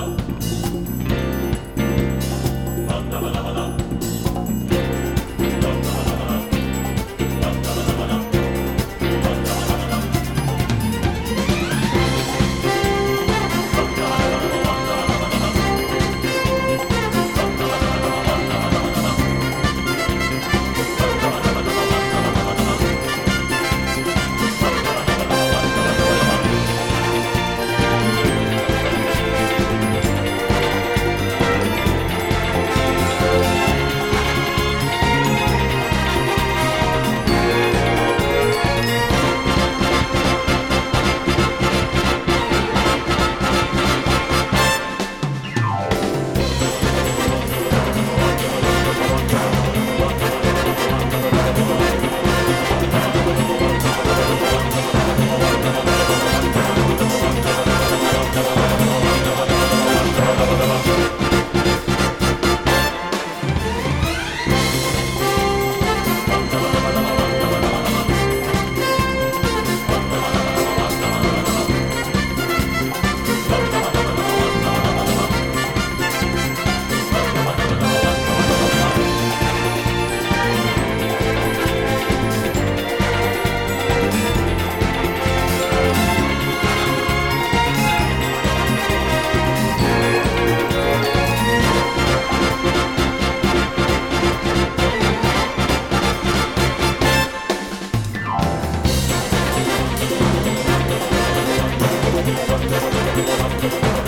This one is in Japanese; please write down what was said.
Oh. できた!